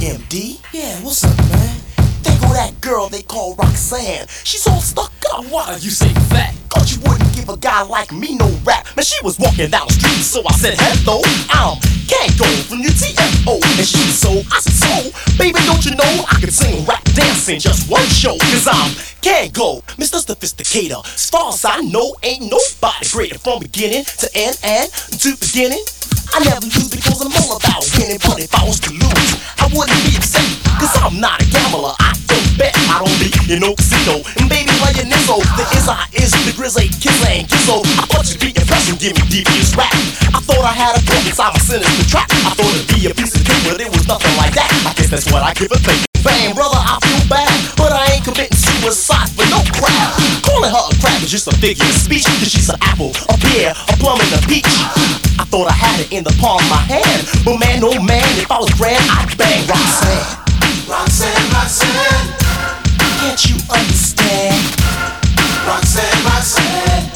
EMD? Yeah, what's up, man? They go that girl they call Roxanne. She's all stuck up. Why you say fat? Cause you wouldn't give a guy like me no rap. Man, she was walking down the street, so I said, hello, I'm Kangol from UTFO. And she so, I said, so, baby, don't you know I can sing, rap, dance in just one show? Cause I'm Kangol, Mr. Sophisticator. As far as I know, ain't nobody greater from beginning to end and to beginning. I never lose because I'm all about winning, but if I was to lose, wouldn't be upset. Cause I'm not a gambler, I don't bet, I don't be in no casino. And baby, like nizzo, the is I is the grizzly kiss and gizzo. I thought you'd be impressed and give me devious rap. I thought I had a gun inside my sinister trap. I thought it'd be a piece of cake, but it was nothing like that. I guess that's what I give a think. Bang, brother, I feel bad, but I ain't committing suicide for no crap. Calling her a crab is just a figure of speech, cause she's an apple, a pear, a plum, and a peach. I thought I had it in the palm of my hand, but man, oh man, if I was grand, I'd bang Roxanne. Roxanne, Roxanne, Can't you understand? Roxanne, Roxanne.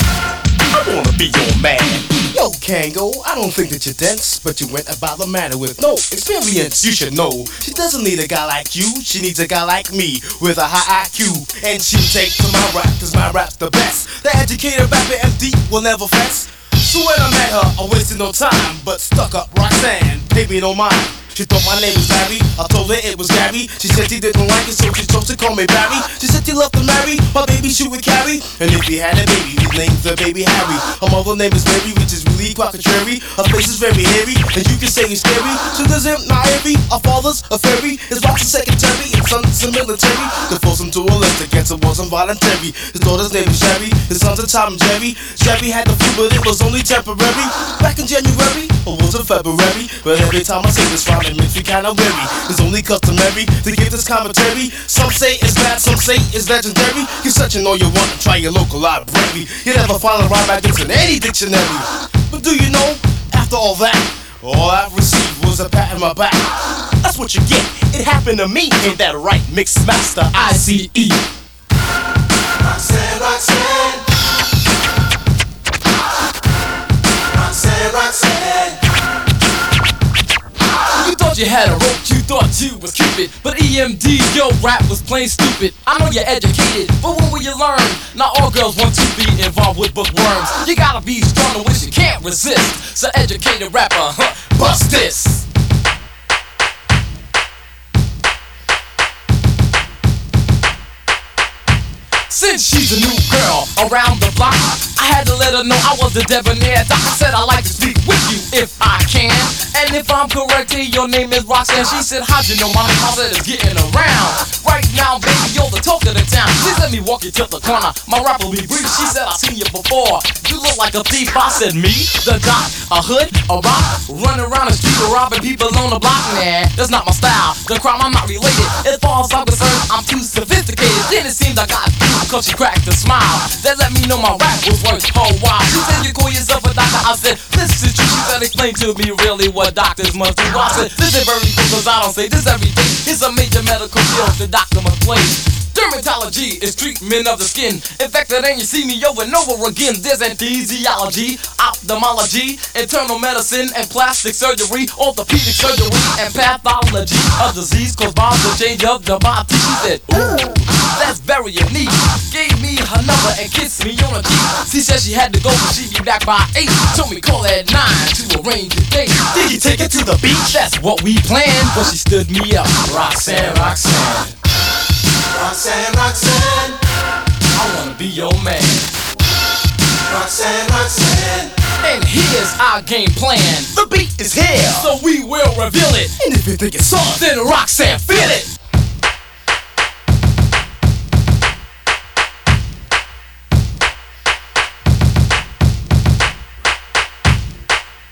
I wanna be your man. Kangol, I don't think that you're dense, but you went about the matter with no experience. You should know she doesn't need a guy like you, she needs a guy like me with a high IQ. And she'll take to my rap, cause my rap's the best. The educated rapper MD will never fess. So when I met her, I wasted no time, but stuck up Roxanne, paid me no mind. She thought my name was Larry. I told her it was Gary. She said she didn't like it, so she chose to call me Barry. She said she loved to marry my baby she would carry. And if he had a baby, his name's the baby Harry. Her mother name is Mary, which is quite contrary. Her face is very hairy, and you can say he's scary. So there's him, Nairi. Our father's a fairy. His wife's a secretary, and son's a military. To force him to a list against it wasn't voluntary. His daughter's name is Sherry. His son's a Tom and Jerry. Jerry had the flu, but it was only temporary. Back in January, or was it February? But every time I say this rhyme, it makes me kinda weary. It's only customary to give this commentary. Some say it's bad, some say it's legendary. You're searching all you want try your local library. You never find a rhyme this in any dictionary. But do you know, after all that, all I've received was a pat on my back. That's what you get. It happened to me. Ain't that right, Mix Master? I C E. Roxanne, Roxanne. Roxanne, Roxanne. You thought you had a rope, you thought you was Cupid. But EMD, your rap was plain stupid. I know you're educated, but when will you learn? Not all girls want to be involved with bookworms. You gotta be strong to which you resist. So educated rapper, huh? Bust this. Since she's a new girl around the block, I had to let her know I was the debonair doc. I said I like to speak with you if I can. And if I'm correct, hey, your name is Roxanne. She said, How'd you know my name? I said, It's getting around. Right now, baby, you're the talk of the let me walk you to the corner. My rap will be brief. She said, I've seen you before. You look like a thief. I said, Me? The doc? A hood? A rock? Running around the street robbing people on the block? Nah, that's not my style. The crime, I'm not related. As far as I'm concerned, I'm too sophisticated. Then it seems I got cause she cracked a smile. That let me know my rap was worth a while. She said, You call yourself a doctor? I said, This is true. She said, Explain to me really what doctors must do. I said, This is very cool cause I don't say this every day. It's a major medical field the doctor must play. Dermatology is treatment of the skin. in Infected and you see me over and over again. There's anesthesiology, ophthalmology, internal medicine and plastic surgery, orthopedic surgery and pathology. of disease caused by the change of the body. She said, Ooh, that's very unique. Gave me her number and kissed me on the cheek. She said she had to go, but she'd be back by eight. Told me call at nine to arrange a date. Did you take it to the beach? That's what we planned, but she stood me up. Roxanne, Roxanne, our game plan. The beat is here. So we will reveal it. And if you think it's soft, Then Roxanne, feel it.